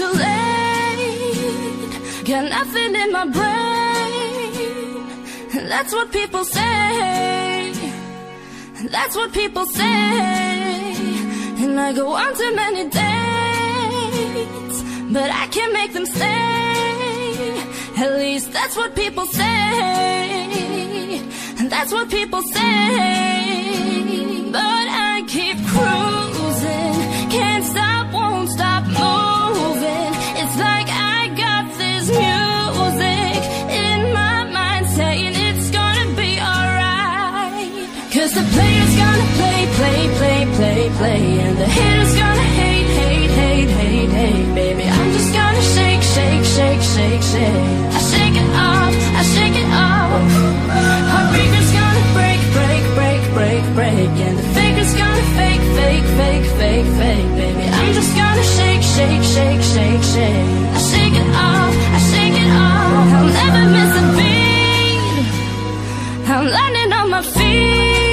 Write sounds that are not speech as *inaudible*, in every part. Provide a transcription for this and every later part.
too late. Got nothing in my brain. That's what people say. That's what people say. And I go on too many dates, but I can't make them stay. At least that's what people say. That's what people say. But I keep cruising, can't stop, play, play, play, play. And the haters gonna hate, hate, hate, hate, hate. Baby, I'm just gonna shake, shake, shake, shake, shake. I shake it off, I shake it off. Heartbreaker's gonna break, break, break, break, break. And the faker's gonna fake, fake, fake, fake, fake. Baby, I'm just gonna shake, shake, shake, shake, shake. I shake it off, I shake it off. I'll never miss a beat. I'm landing on my feet,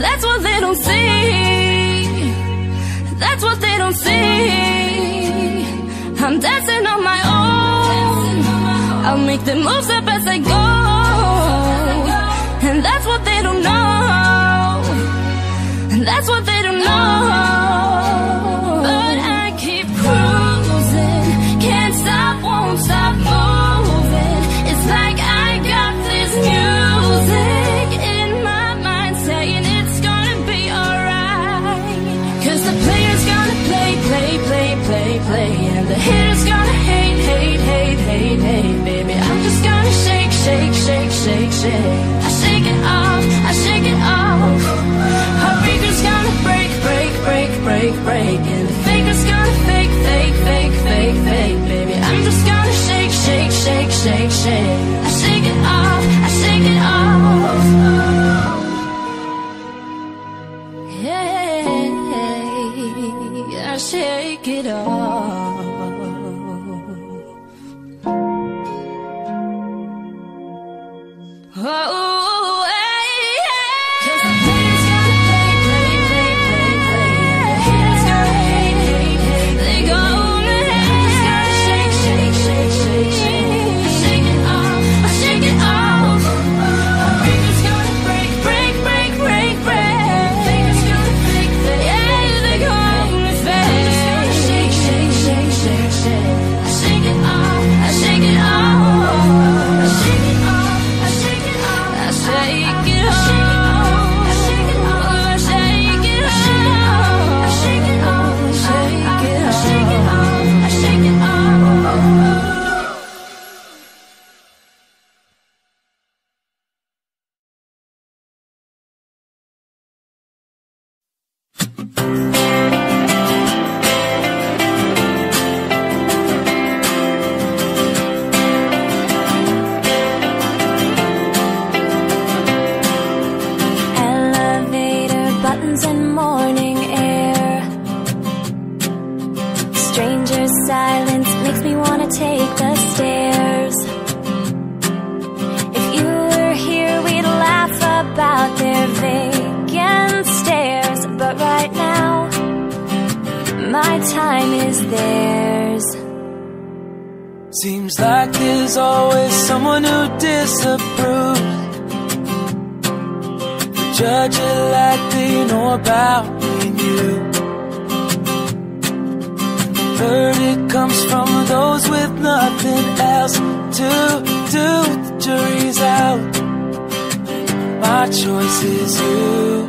that's what they don't see. That's what they don't see. I'm dancing on my own. I'll make the moves up as I go, and that's what they don't know. And that's what they don't know. Shake, Elevator about me and you. Verdict comes from those with nothing else to do. The jury's out. My choice is you.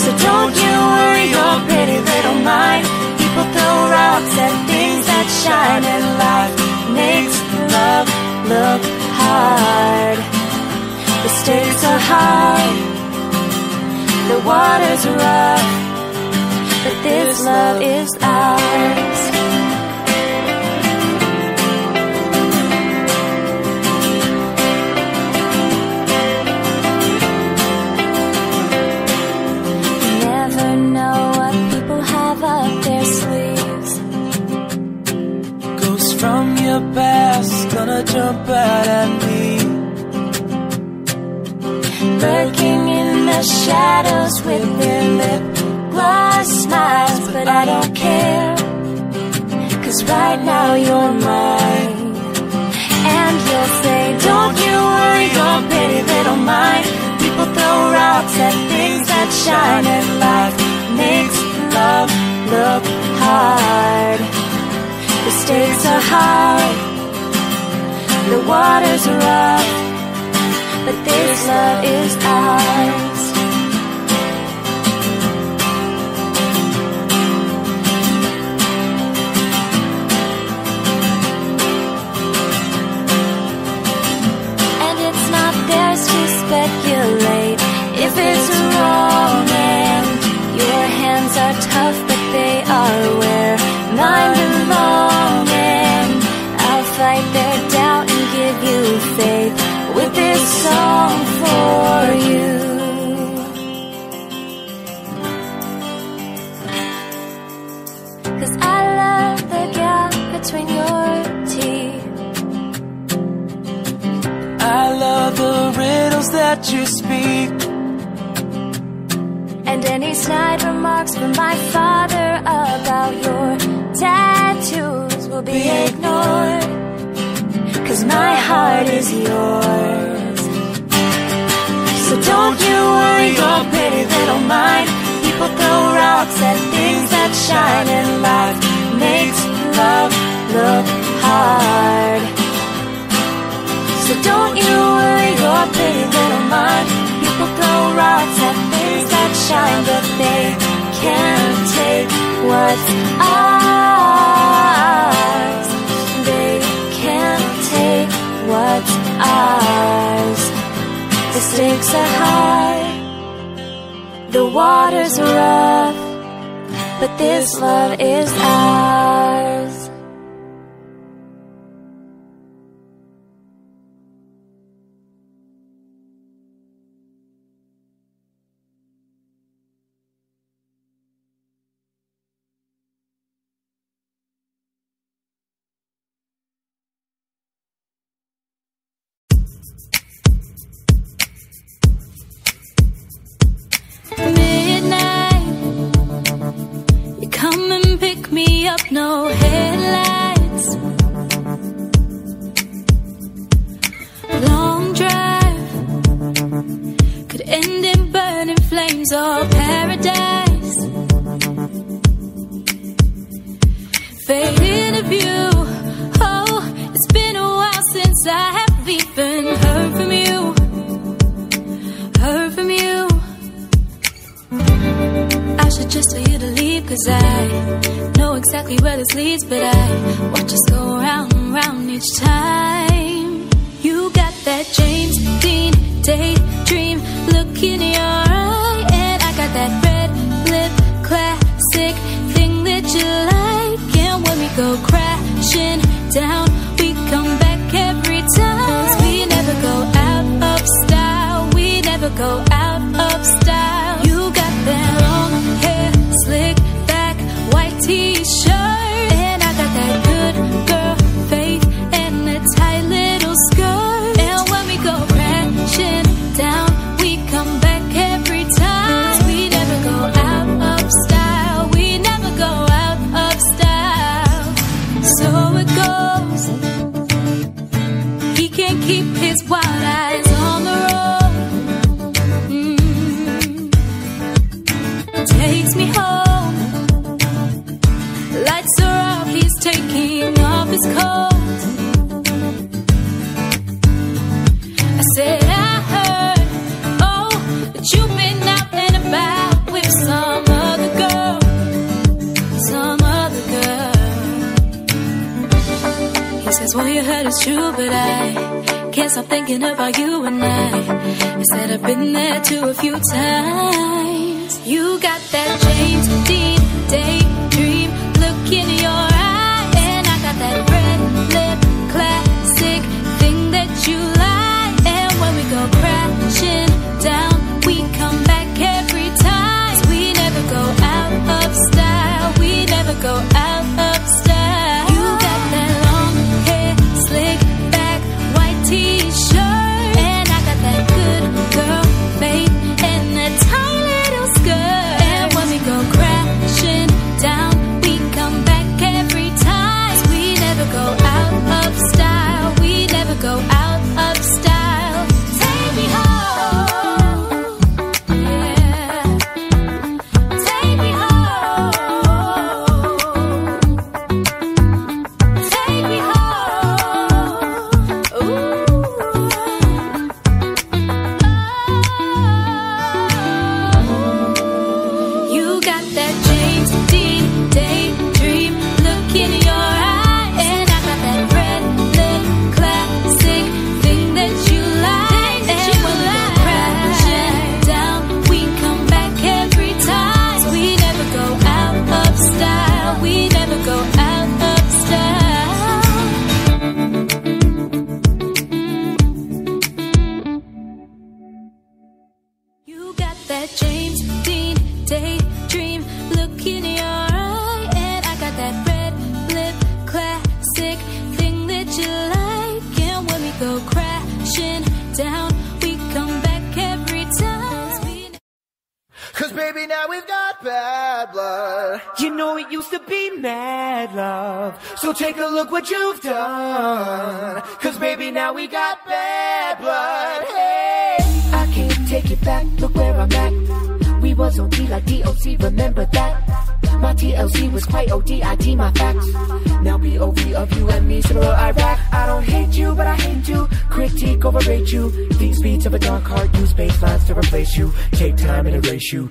So don't you worry your pretty little mind. People throw rocks at things that shine and life makes love look hard. The stakes are high, the water's rough, but this love is ours. You never know what people have up their sleeves. Ghosts from your past gonna jump out at me. the shadows with their lip gloss smiles. But I don't care. Cause right now you're mine. And you'll say, Don't you worry, your pretty little mind. People throw rocks at things that shine, and life makes love look hard. The stakes are high, the water's are rough, but this love is ours. If it's wrong. And your hands are tough, but they are mine belong. And I'll fight their doubt and give you faith with this song for you. That you speak. And any snide remarks from my father about your tattoos will be ignored. Cause my heart is yours. So don't you worry your pretty little mind. People throw rocks at things that shine, and life makes love look hard. So don't you worry your pretty little mind. People throw rocks at things that shine, but they can't take what's ours. They can't take what's ours. The stakes are high, the water's rough, but this love is ours. Me you.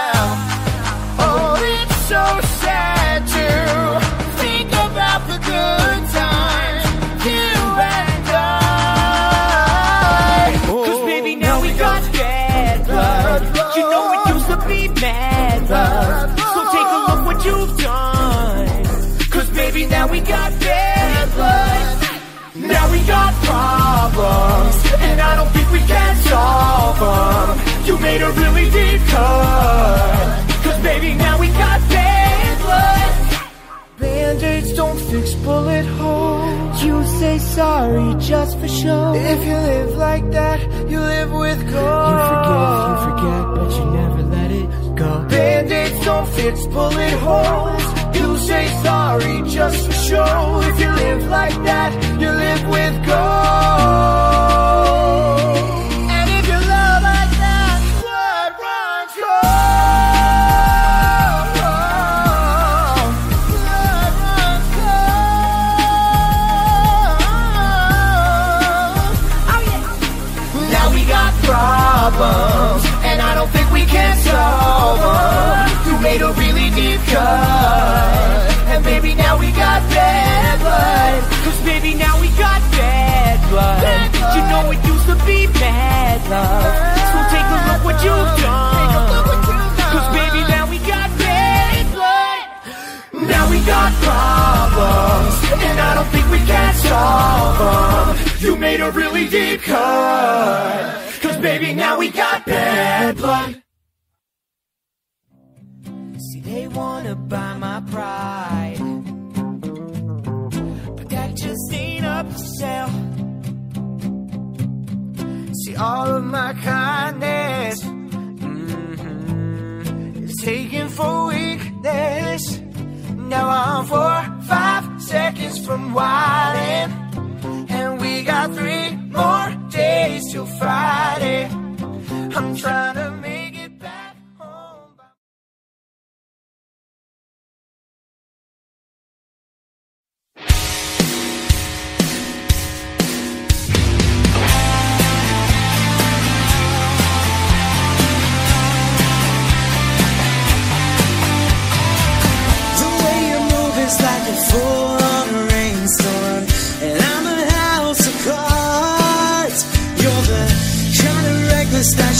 Now we got bad blood. Now we got problems, and I don't think we can solve them. You made a really deep cut. Cause baby, now we got bad blood. Band-aids don't fix bullet holes. You say sorry just for show. If you live like that, you live with gold. You forgive, you forget, but you never let it go. Band-aids don't fix bullet holes. You say sorry just for show. If you live like that, you live with gold. And if you love like that, blood runs cold. Blood runs cold. Oh yeah. Now we got problems, and I don't think we can solve them. You made a cut, and baby, now we got bad blood. Cause baby, now we got bad blood. You know it used to be bad love. So take a look what you've done. Cause baby, now we got bad blood. Now we got problems, and I don't think we can solve them. You made a really deep cut. Cause baby, now we got bad blood. They wanna buy my pride. But that just ain't up for sale. See, all of my kindness mhm, is taken for weakness. Now I'm four, five seconds from wildin'. And we got three more days till Friday. I'm trying to make of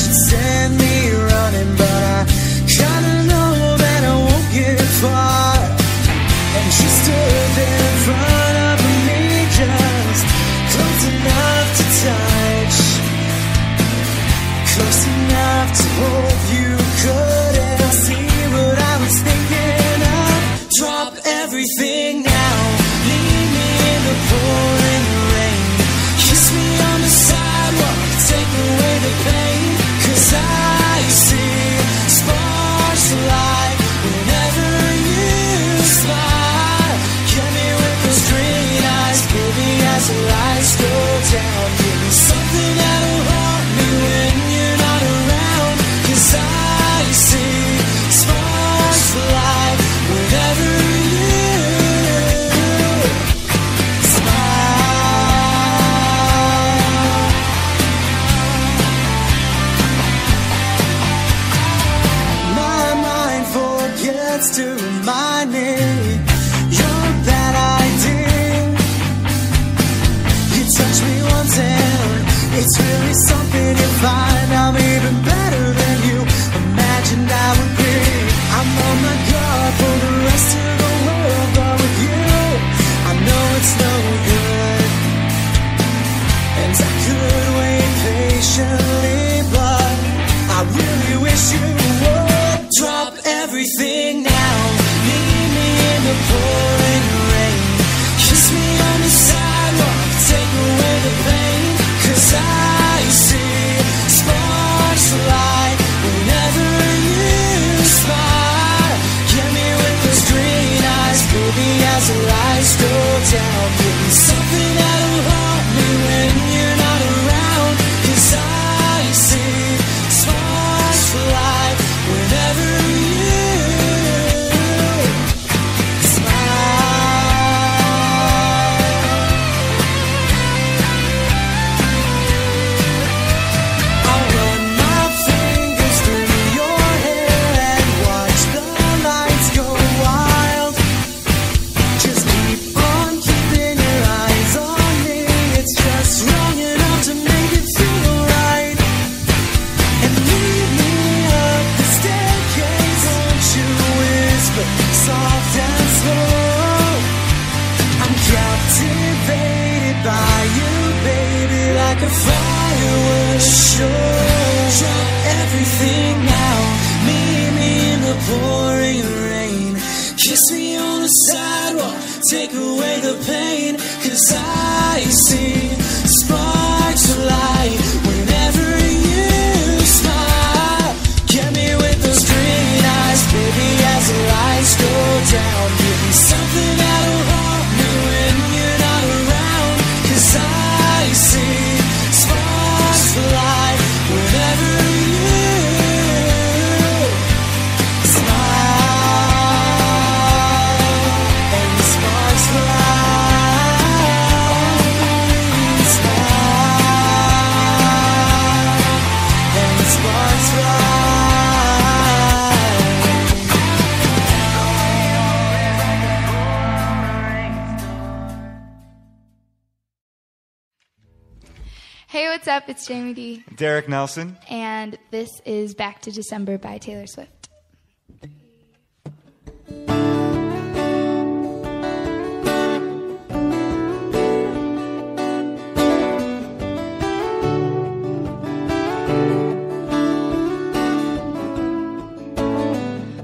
Derek Nelson. And this is Back to December by Taylor Swift.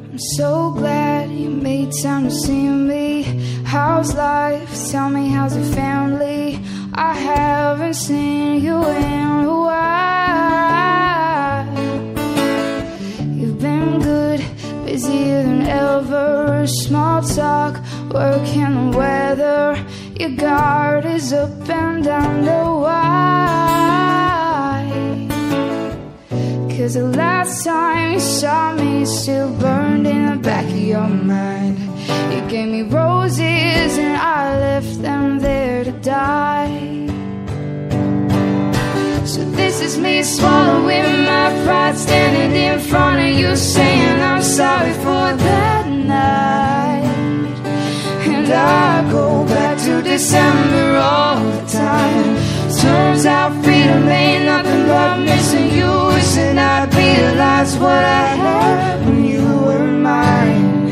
I'm so glad you made time to see me. How's life? Tell me, how's your family? I haven't seen you in a while. Small talk, work the weather. Your guard is up and under. Why? Cause the last time you saw me still burned in the back of your mind. You gave me roses and I left them there to die. So this is me swallowing my pride, standing in front of you, saying I'm sorry for that night. And I go back to December all the time. Turns out freedom ain't nothing but missing you. Wishing I realized what I had when you were mine.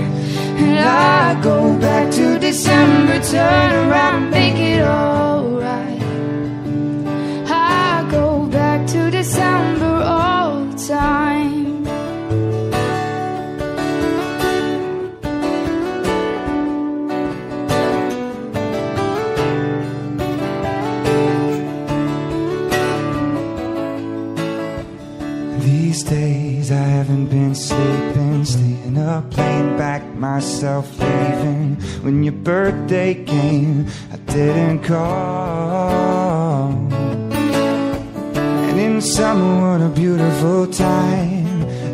And I go back to December, turn around, make it alright. I go back to December all the time. Playing back myself, leaving. When your birthday came, I didn't call. And in summer, what a beautiful time.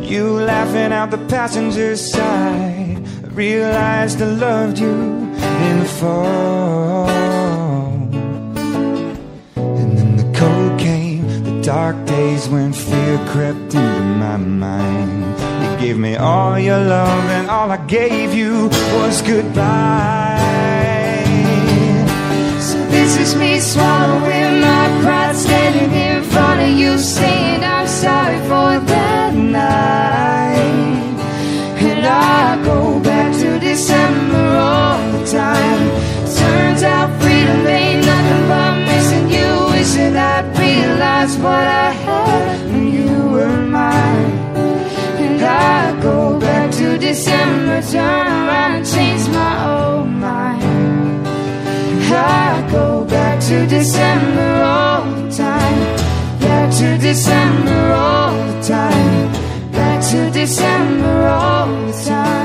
You laughing out the passenger side. I realized I loved you in the fall. And then the cold came, the dark days when fear crept into my mind. Gave me all your love, and all I gave you was goodbye. So this is me swallowing my pride, standing in front of you, saying I'm sorry for that night. And I go back to December all the time. Turns out freedom ain't nothing but missing you. Wishing I'd realized what I had when you were mine. Go back to December, turn around and change my old mind. I go back to December all the time. Back to December all the time. Back to December all the time.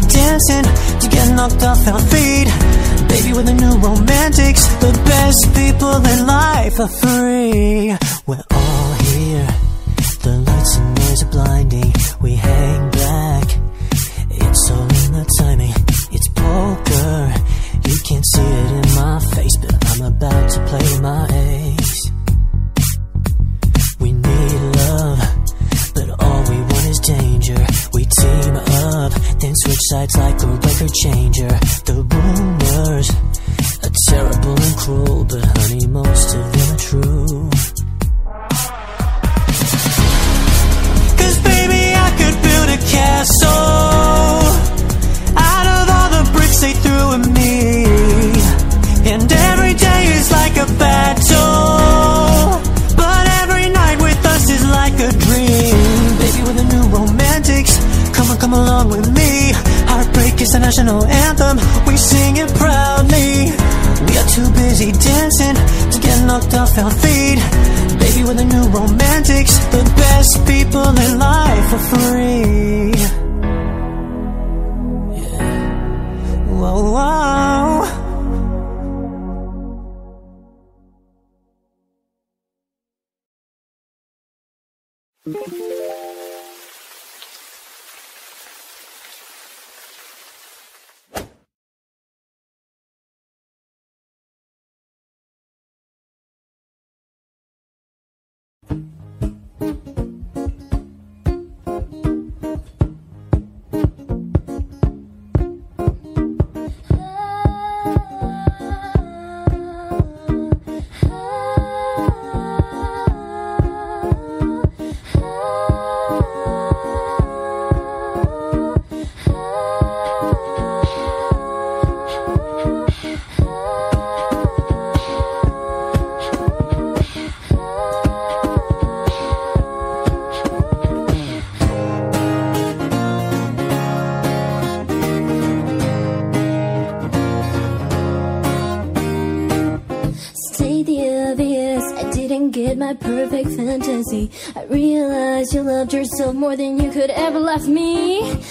dancing to get knocked off our feet. Baby, with the new romantics, the best people in life are free. We're all やった! I realized you loved yourself more than you could ever love me.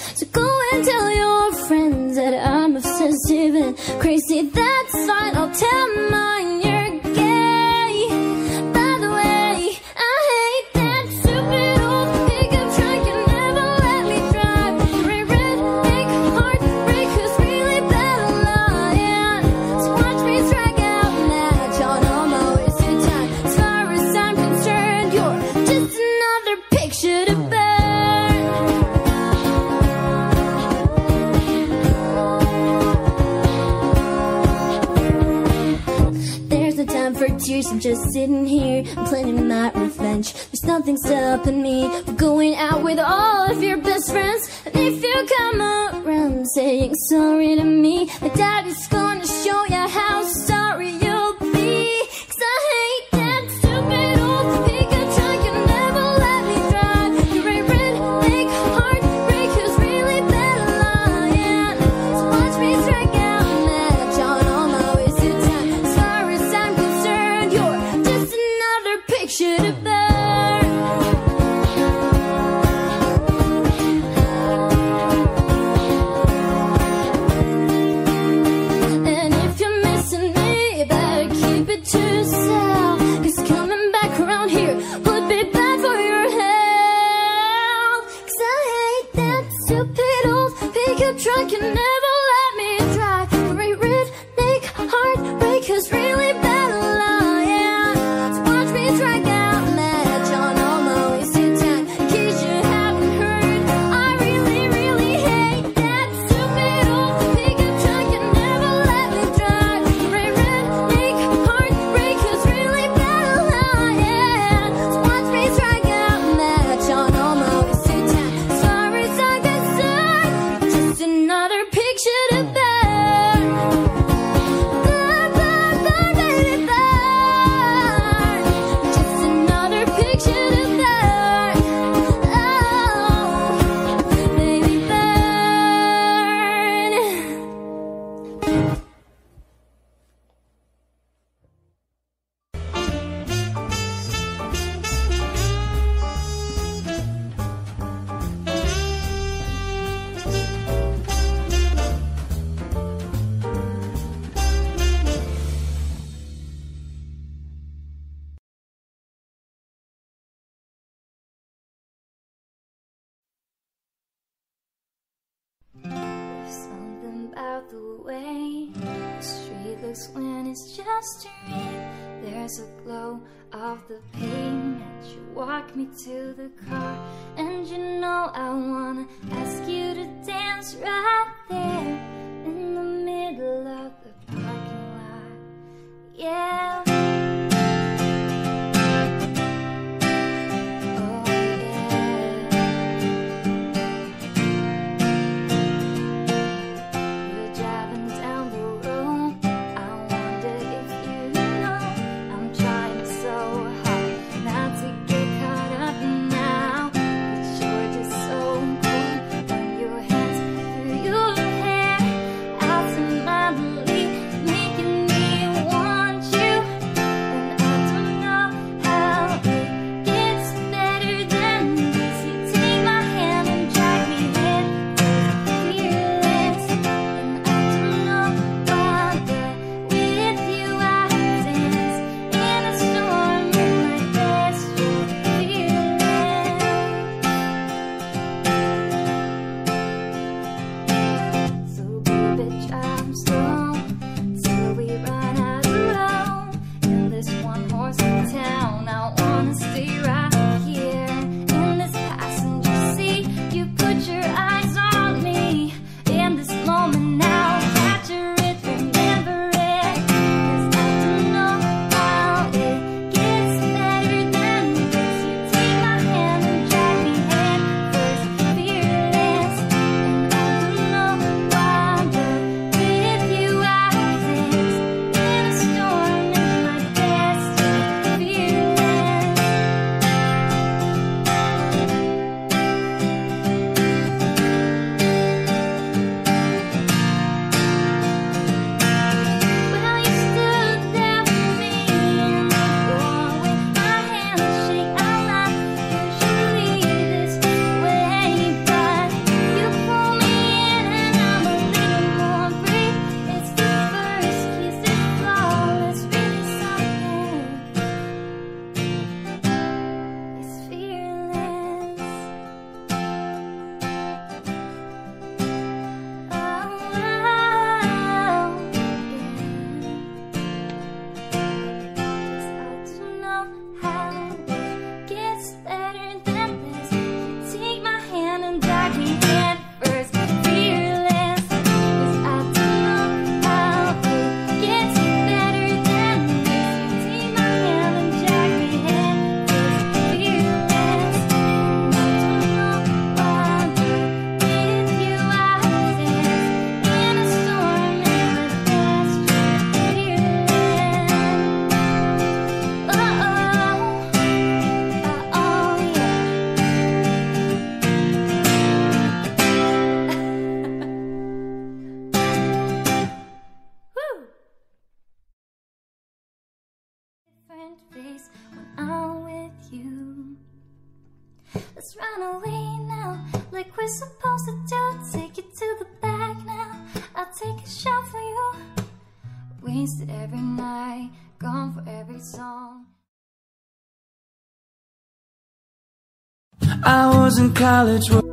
up on me. Going out with all of your best friends. And if you come around saying sorry to me, my daddy's gonna show you how. way The street looks when it's just a rain. There's a glow of the pavement. You walk me to the car, and you know I wanna ask you to dance right there in the middle of the parking lot. Yeah. different face when I'm with you. Let's run away now, like we're supposed to do. Take it to the back now. I'll take a shot for you. Wasted every night, gone for every song. I was in college.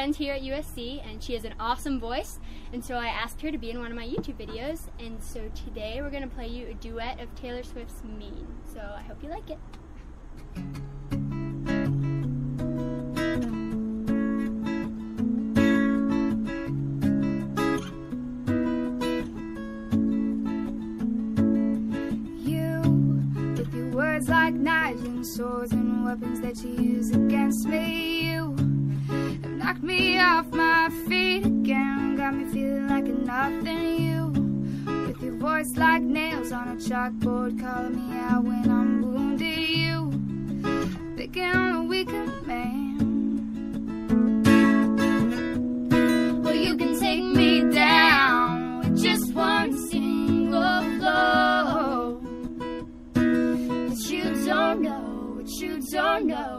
friend here at USC and she has an awesome voice and so I asked her to be in one of my YouTube videos and so today we're going to play you a duet of Taylor Swift's Mean. So I hope you like it. You, with your words like knives and swords and weapons that you use against me off my feet again. Got me feeling like nothing you. With your voice like nails on a chalkboard Calling me out when I'm wounded you. Picking on a weaker man. Well, you can take me down With just one single blow. But you don't know what you don't know.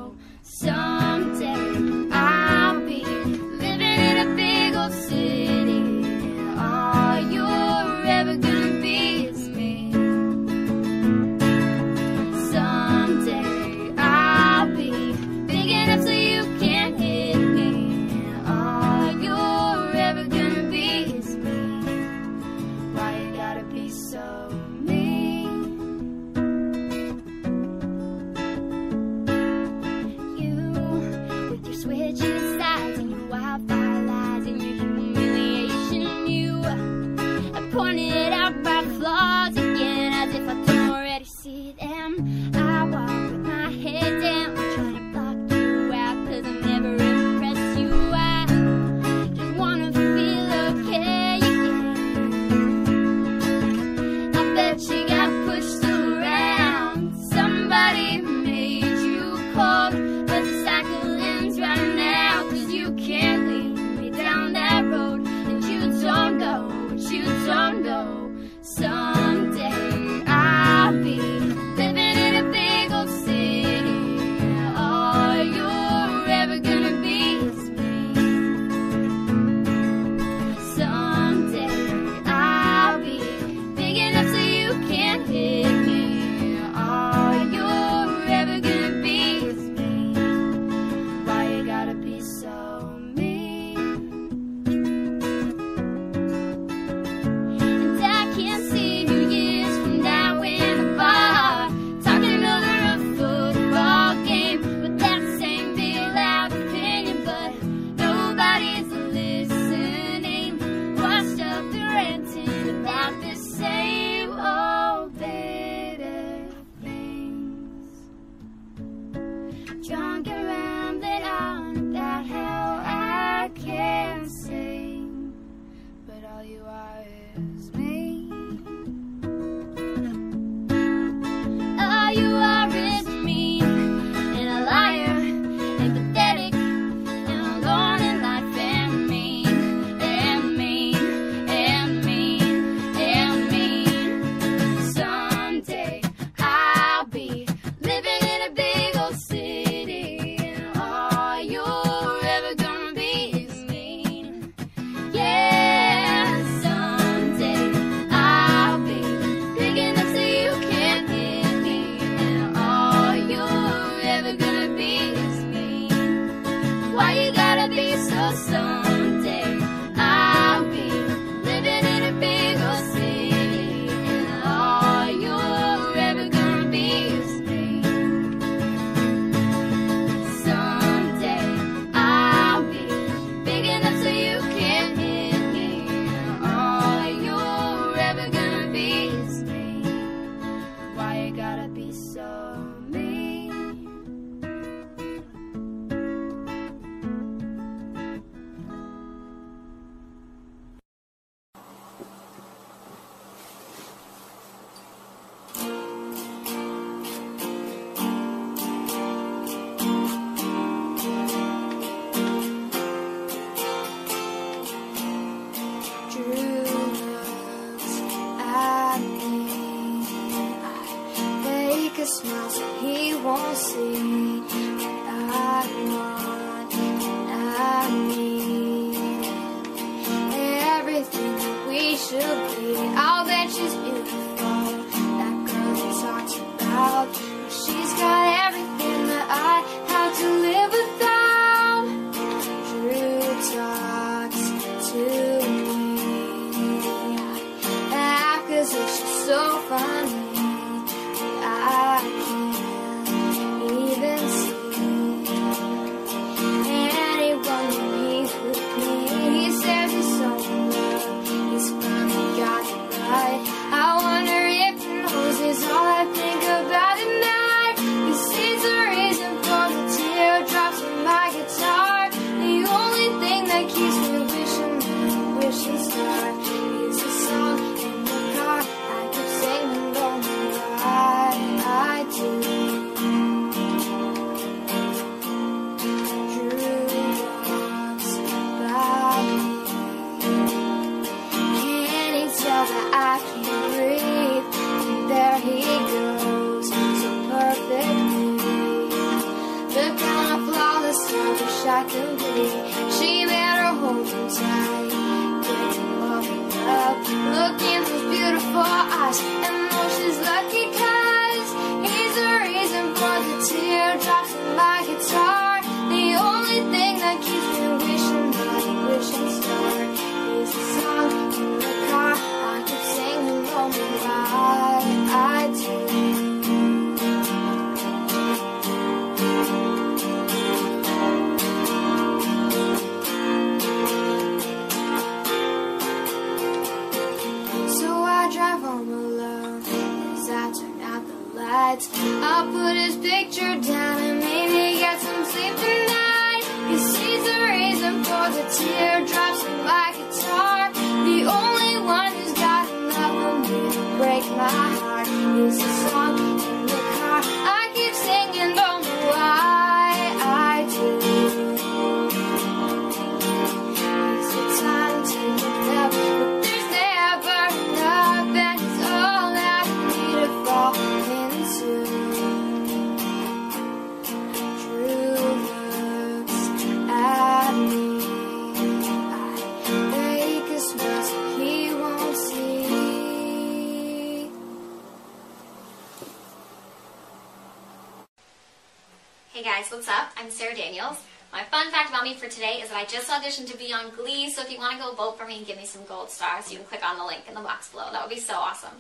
Hey guys, what's up? I'm Sarah Daniels. My fun fact about me for today is that I just auditioned to be on Glee, so if you want to go vote for me and give me some gold stars, you can click on the link in the box below. That would be so awesome.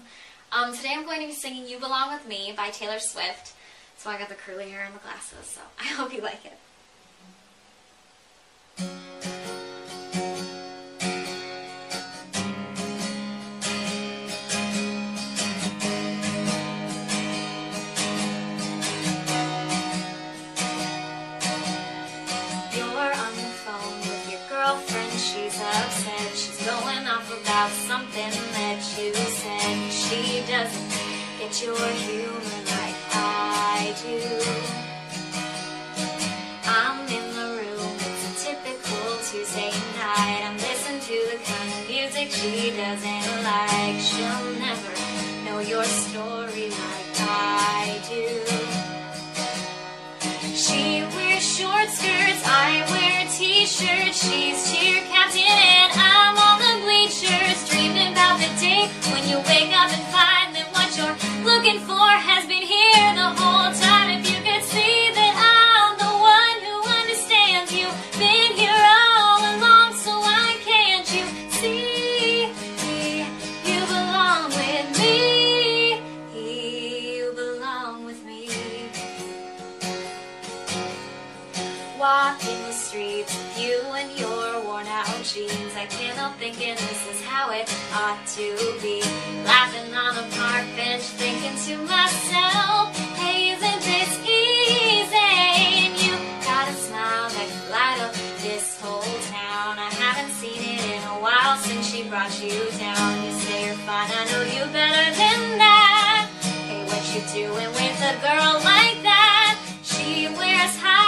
Um, today I'm going to be singing You Belong With Me by Taylor Swift. So I got the curly hair and the glasses, so *laughs* I hope you like it. Get your humor like I do. I'm in the room, it's a typical Tuesday night. I'm listening to the kind of music she doesn't like. She'll never know your story like I do. She wears short skirts, I wear t-shirts. She's cheer looking for has been here the whole time. If you could see that I'm the one who understands you, been here all along, so why can't you see you belong with me? You belong with me. Walking the streets with you and your worn out jeans. I help thinking this is how it ought to be. Laughing on a park bench, thinking to myself, hey, isn't this easy? And you got a smile that could light up this whole town. I haven't seen it in a while since she brought you down. You say you're fine, I know you better than that. Hey, what you doing with a girl like that? She wears high